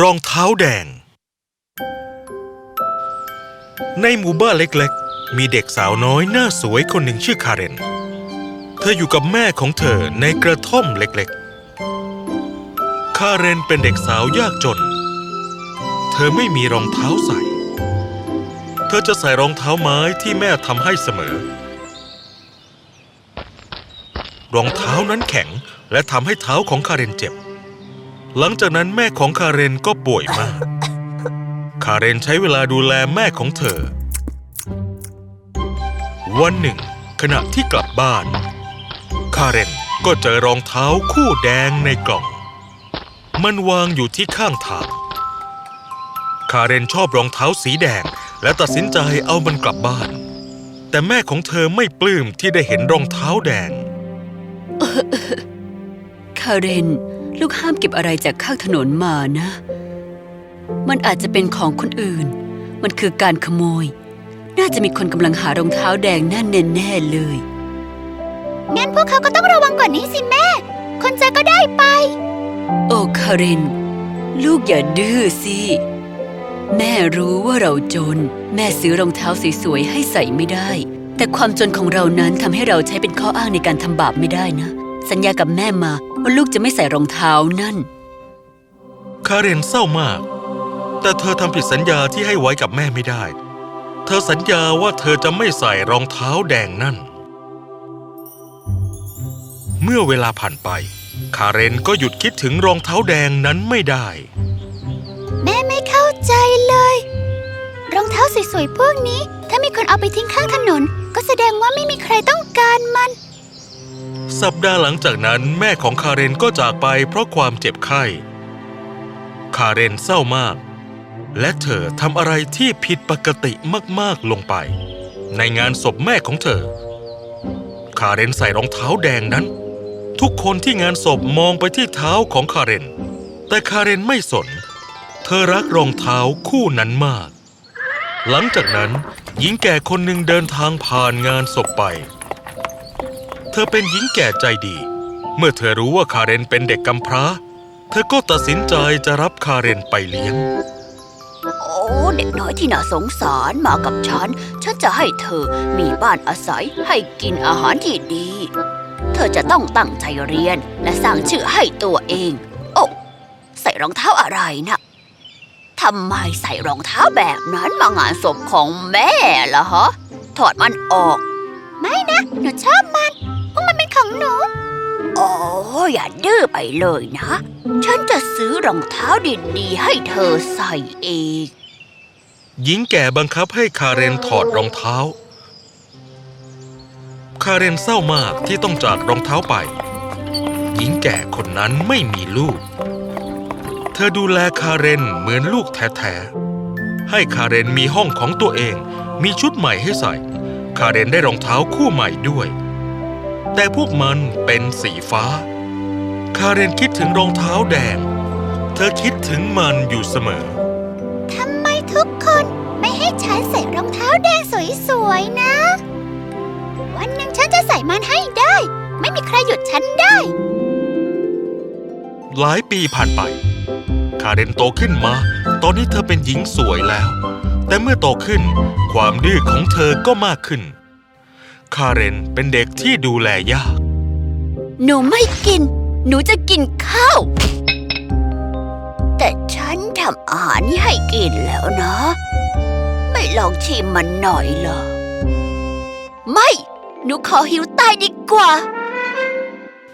รองเท้าแดง ในหมู่บ้านเล็กๆ มีเด็กสาวน้อยหน้าสวยคนหนึ่งชื่อคาเรน เธออยู่กับแม่ของเธอในกระท่อมเล็กๆ คาเรนเป็นเด็กสาวยากจน เธอไม่มีรองเท้าใส่ เธอจะใส่รองเท้าไม้ที่แม่ทำให้เสมอ รองเท้านั้นแข็งและทำให้เท้าของคาเรนเจ็บ หลังจากนั้นแม่ของคาเรนก็ป่วยมาก คาเรนใช้เวลาดูแลแม่ของเธอ วันหนึ่ง ขณะที่กลับบ้าน คาเรนก็เจอรองเท้าคู่แดงในกล่อง มันวางอยู่ที่ข้างทาง คาเรนชอบรองเท้าสีแดงและตัดสินใจเอามันกลับบ้าน แต่แม่ของเธอไม่ปลื้มที่ได้เห็นรองเท้าแดง คาเรน ลูกห้ามเก็บอะไรจากข้างถนนมานะ มันอาจจะเป็นของคนอื่น มันคือการขโมย น่าจะมีคนกำลังหารองเท้าแดงนั่นแน่ๆเลย งั้นพวกเขาก็ต้องระวังกว่านี้สิแม่ คนเจอก็ได้ไป โอ้คาเรนลูกอย่าดื้อสิ แม่รู้ว่าเราจน แม่ซื้อรองเท้าสวยๆให้ใส่ไม่ได้ แต่ความจนของเรานั้นทำให้เราใช้เป็นข้ออ้างในการทำบาปไม่ได้นะ สัญญากับแม่มา ว่าลูกจะไม่ใส่รองเท้านั่น คาเรนเศร้ามาก แต่เธอทำผิดสัญญาที่ให้ไว้กับแม่ไม่ได้ เธอสัญญาว่าเธอจะไม่ใส่รองเท้าแดงนั่น เมื่อเวลาผ่านไป คาเรนก็หยุดคิดถึงรองเท้าแดงนั้นไม่ได้ แม่ไม่เข้าใจเลย รองเท้าสวยๆพวกนี้ ถ้ามีคนเอาไปทิ้งข้างถนน ก็แสดงว่าไม่มีใครต้องการมัน สัปดาห์หลังจากนั้นแม่ของคาเรนก็จากไปเพราะความเจ็บไข้ คาเรนเศร้ามาก และเธอทำอะไรที่ผิดปกติมากๆลงไป ในงานศพแม่ของเธอ คาเรนใส่รองเท้าแดงนั้น ทุกคนที่งานศพมองไปที่เท้าของคาเรน แต่คาเรนไม่สน เธอรักรองเท้าคู่นั้นมาก หลังจากนั้นหญิงแก่คนหนึ่งเดินทางผ่านงานศพไป เธอเป็นหญิงแก่ใจดี เมื่อเธอรู้ว่าคาเรนเป็นเด็กกำพร้า เธอก็ตัดสินใจจะรับคาเรนไปเลี้ยง โอ้เด็กน้อยที่น่าสงสารมากับฉัน ฉันจะให้เธอมีบ้านอาศัยให้กินอาหารที่ดี เธอจะต้องตั้งใจเรียนและสร้างชื่อให้ตัวเอง โอ้ใส่รองเท้าอะไรนะทำไมใส่รองเท้าแบบนั้นมางานศพของแม่ล่ะฮะ ถอดมันออก ไม่นะ หนูชอบมัน หนู โอ้อย่าดื้อไปเลยนะ ฉันจะซื้อรองเท้าดีๆให้เธอใส่เองหญิงแก่บังคับให้คาเรนถอดรองเท้า คาเรนเศร้ามากที่ต้องจากรองเท้าไป หญิงแก่คนนั้นไม่มีลูก เธอดูแลคาเรนเหมือนลูกแท้ๆ ให้คาเรนมีห้องของตัวเอง มีชุดใหม่ให้ใส่ คาเรนได้รองเท้าคู่ใหม่ด้วย แต่พวกมันเป็นสีฟ้า คาเรนคิดถึงรองเท้าแดง เธอคิดถึงมันอยู่เสมอ ทำไมทุกคนไม่ให้ฉันใส่รองเท้าแดงสวยๆนะ วันหนึ่งฉันจะใส่มันให้ได้ ไม่มีใครหยุดฉันได้ หลายปีผ่านไป คาเรนโตขึ้นมา ตอนนี้เธอเป็นหญิงสวยแล้ว แต่เมื่อโตขึ้นความดื้อของเธอก็มากขึ้น คาเรนเป็นเด็กที่ดูแลยาก หนูไม่กิน หนูจะกินข้าว แต่ฉันทำอาหารนี้ให้กินแล้วนะ ไม่ลองชิมมันหน่อยเหรอ ไม่ หนูขอหิวตายดีกว่า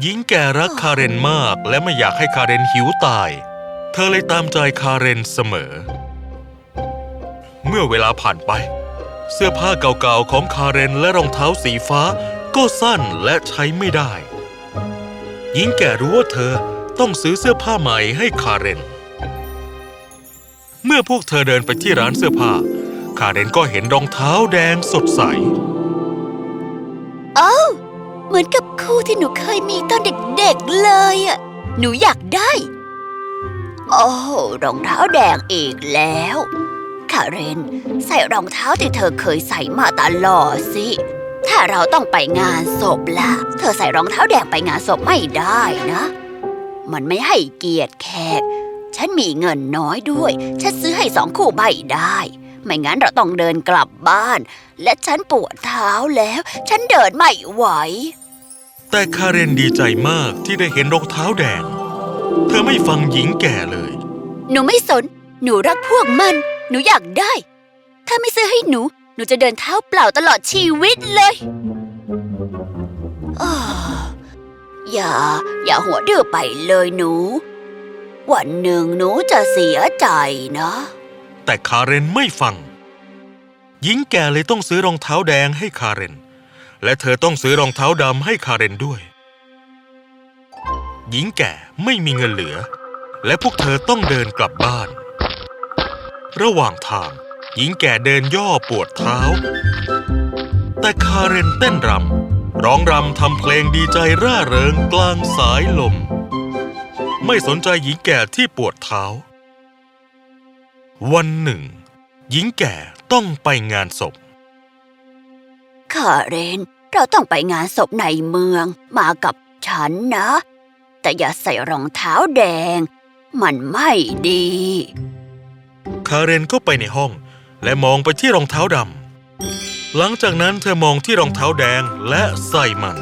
หญิงแก่รักคาเรนมากและไม่อยากให้คาเรนหิวตาย เธอเลยตามใจคาเรนเสมอ เมื่อเวลาผ่านไป เสื้อผ้าเก่าๆของคาเรนและรองเท้าสีฟ้า ก็สั้นและใช้ไม่ได้ หญิงแก่รู้ว่าเธอต้องซื้อเสื้อผ้าใหม่ให้คาเรน เมื่อพวกเธอเดินไปที่ร้านเสื้อผ้า คาเรนก็เห็นรองเท้าแดงสดใสเอ้าเหมือนกับคู่ที่หนูเคยมีตอนเด็กๆเลยอะ หนูอยากได้ โอ้รองเท้าแดงอีกแล้ว คาเรน ใส่รองเท้าที่เธอเคยใส่มาตลอดสิ ถ้าเราต้องไปงานศพล่ะ เธอใส่รองเท้าแดงไปงานศพไม่ได้นะ มันไม่ให้เกียรติแขก ฉันมีเงินน้อยด้วย ฉันซื้อให้สองคู่ไม่ได้ ไม่งั้นเราต้องเดินกลับบ้าน และฉันปวดเท้าแล้ว ฉันเดินไม่ไหว แต่คาเรนดีใจมากที่ได้เห็นรองเท้าแดง เธอไม่ฟังหญิงแก่เลย หนูไม่สน หนูรักพวกมัน หนูอยากได้ ถ้าไม่ซื้อให้หนู หนูจะเดินเท้าเปล่าตลอดชีวิตเลยออย่า อย่าหัวดื้อไปเลยหนู วันหนึ่งหนูจะเสียใจนะ แต่คาเรนไม่ฟัง หญิงแก่เลยต้องซื้อรองเท้าแดงให้คาเรน และเธอต้องซื้อรองเท้าดำให้คาเรนด้วย หญิงแก่ไม่มีเงินเหลือ และพวกเธอต้องเดินกลับบ้าน ระหว่างทาง หญิงแก่เดินย่อปวดเท้า แต่คาเรนเต้นรำร้องรำทำเพลงดีใจร่าเริงกลางสายลม ไม่สนใจหญิงแก่ที่ปวดเท้า วันหนึ่ง หญิงแก่ต้องไปงานศพ คาเรน เราต้องไปงานศพในเมืองมากับฉันนะ แต่อย่าใส่รองเท้าแดง มันไม่ดี คาเรนก็ไปในห้อง และมองไปที่รองเท้าดำ หลังจากนั้นเธอมองที่รองเท้าแดงและใส่มัน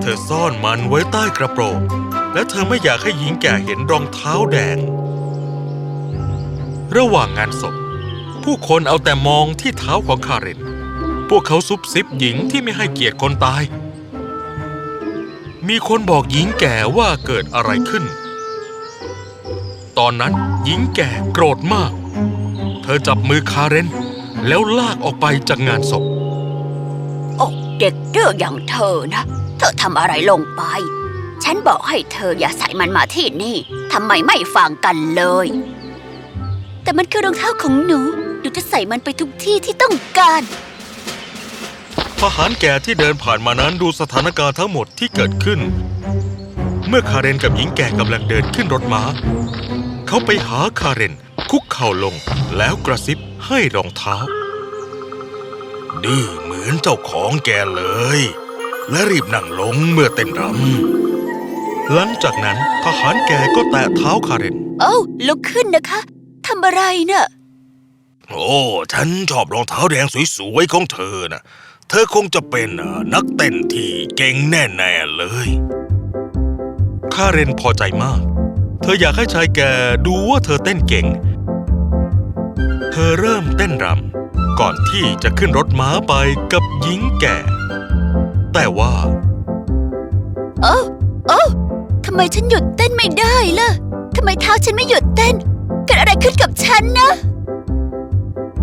เธอซ่อนมันไว้ใต้กระโปรง และเธอไม่อยากให้หญิงแก่เห็นรองเท้าแดง ระหว่างงานศพ ผู้คนเอาแต่มองที่เท้าของคาเรน พวกเขาซุบซิบหญิงที่ไม่ให้เกียรติคนตาย มีคนบอกหญิงแก่ว่าเกิดอะไรขึ้นตอนนั้นหญิงแก่โกรธมาก เธอจับมือคาเรน แล้วลากออกไปจากงานศพ โอ้เด็กเดื้ออย่างเธอนะ เธอทำอะไรลงไป ฉันบอกให้เธออย่าใส่มันมาที่นี่ทำไมไม่ฟังกันเลย แต่มันคือรองเท้าของหนู หนูจะใส่มันไปทุกที่ที่ต้องการ ทหารแก่ที่เดินผ่านมานั้นดูสถานการณ์ทั้งหมดที่เกิดขึ้น เมื่อคาเรนกับหญิงแก่กำลังเดินขึ้นรถม้า เขาไปหาคาเรน คุกเข่าลงแล้วกระซิบให้รองเท้าดื้อเหมือนเจ้าของแกเลย และรีบนั่งลงเมื่อเต้นรำหลังจากนั้นทหารแก่ก็แตะเท้าคาเรนเอ้าลุกขึ้นนะคะทำอะไรเนะ่ะโอ้ฉันชอบรองเท้าแดงสวยๆของเธอนะเธอคงจะเป็นเอ่อนักเต้นที่เก่งแน่ๆเลยคาเรนพอใจมาก เธออยากให้ชายแก่ดูว่าเธอเต้นเก่ง เธอเริ่มเต้นรำก่อนที่จะขึ้นรถม้าไปกับหญิงแก่ แต่ว่าเอ้าเอ้าทำไมฉันหยุดเต้นไม่ได้ล่ะทำไมเท้าฉันไม่หยุดเต้น เกิดอะไรขึ้นกับฉันนะ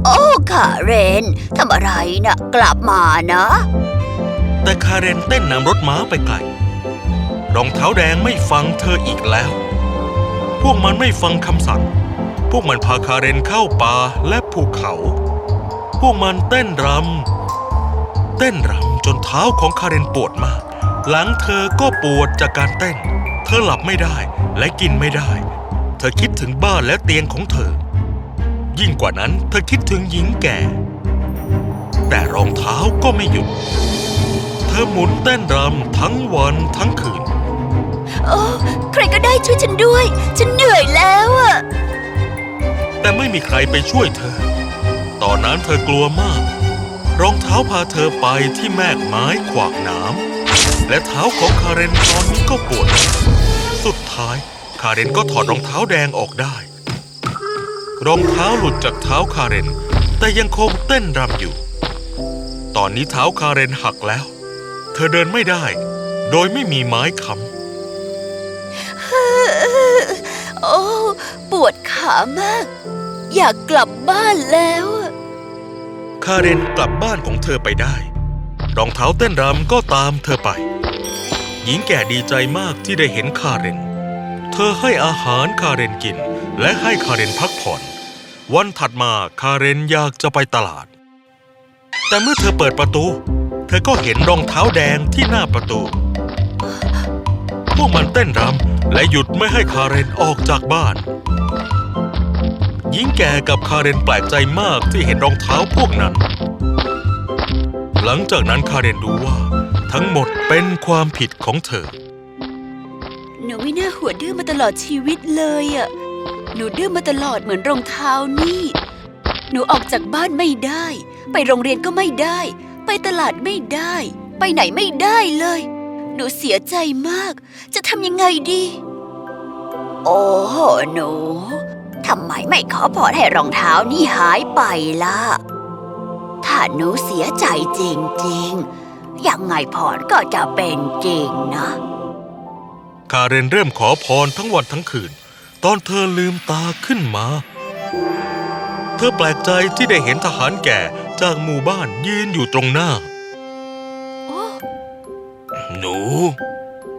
โอ้คาเรนทำอะไรนะกลับมานะ แต่คาเรนเต้นนำรถม้าไปไกลรองเท้าแดงไม่ฟังเธออีกแล้ว พวกมันไม่ฟังคำสั่ง พวกมันพาคาเรนเข้าป่าและภูเขา พวกมันเต้นรำเต้นรำจนเท้าของคาเรนปวดมาก หลังเธอก็ปวดจากการเต้น เธอหลับไม่ได้และกินไม่ได้ เธอคิดถึงบ้านและเตียงของเธอ ยิ่งกว่านั้นเธอคิดถึงหญิงแก่ แต่รองเท้าก็ไม่หยุด เธอหมุนเต้นรำทั้งวันทั้งคืน โอ้ ใครก็ได้ช่วยฉันด้วย ฉันเหนื่อยแล้วอะ แต่ไม่มีใครไปช่วยเธอ ตอนนั้นเธอกลัวมาก รองเท้าพาเธอไปที่แมกไม้ขวากน้ำและเท้าของคาเรนตอนนี้ก็ปวด สุดท้ายคาเรนก็ถอดรองเท้าแดงออกได้ รองเท้าหลุดจากเท้าคาเรน แต่ยังคงเต้นรำอยู่ ตอนนี้เท้าคาเรนหักแล้ว เธอเดินไม่ได้ โดยไม่มีไม้ค้ำ ปวดขามาก อยากกลับบ้านแล้ว คาเรนกลับบ้านของเธอไปได้ รองเท้าเต้นรำก็ตามเธอไป หญิงแก่ดีใจมากที่ได้เห็นคาเรน เธอให้อาหารคาเรนกิน และให้คาเรนพักผ่อน วันถัดมาคาเรนอยากจะไปตลาด แต่เมื่อเธอเปิดประตู เธอก็เห็นรองเท้าแดงที่หน้าประตู พวกมันเต้นรำและหยุดไม่ให้คาเรนออกจากบ้านหญิงแก่กับคาเรนแปลกใจมากที่เห็นรองเท้าพวกนั้น หลังจากนั้นคาเรนรู้ว่า ทั้งหมดเป็นความผิดของเธอ หนูไม่น่าหัวดื้อมาตลอดชีวิตเลยอะหนูดื้อมาตลอดเหมือนรองเท้านี่ หนูออกจากบ้านไม่ได้ ไปโรงเรียนก็ไม่ได้ ไปตลาดไม่ได้ ไปไหนไม่ได้เลย หนูเสียใจมาก จะทำยังไงดี โอ้หนูทำไมไม่ขอพรให้รองเท้านี่หายไปล่ะ ถ้าหนูเสียใจจริงๆ ยังไงพรก็จะเป็นจริงนะ คาเรนเริ่มขอพรทั้งวันทั้งคืน ตอนเธอลืมตาขึ้นมา เธอแปลกใจที่ได้เห็นทหารแก่จากหมู่บ้านยืนอยู่ตรงหน้า หนู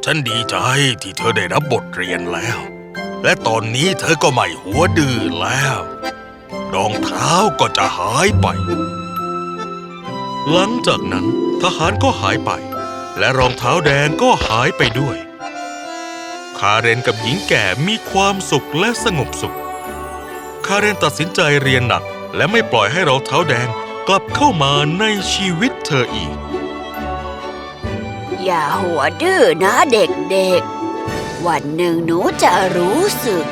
ฉันดีใจที่เธอได้รับบทเรียนแล้ว และตอนนี้เธอก็ไม่หัวดื้อแล้ว รองเท้าก็จะหายไป หลังจากนั้นทหารก็หายไป และรองเท้าแดงก็หายไปด้วย คาเรนกับหญิงแก่มีความสุขและสงบสุข คาเรนตัดสินใจเรียนหนัก และไม่ปล่อยให้รองเท้าแดงกลับเข้ามาในชีวิตเธออีก อย่าหัวดื้อนะเด็กๆ วันหนึ่งหนูจะรู้สึก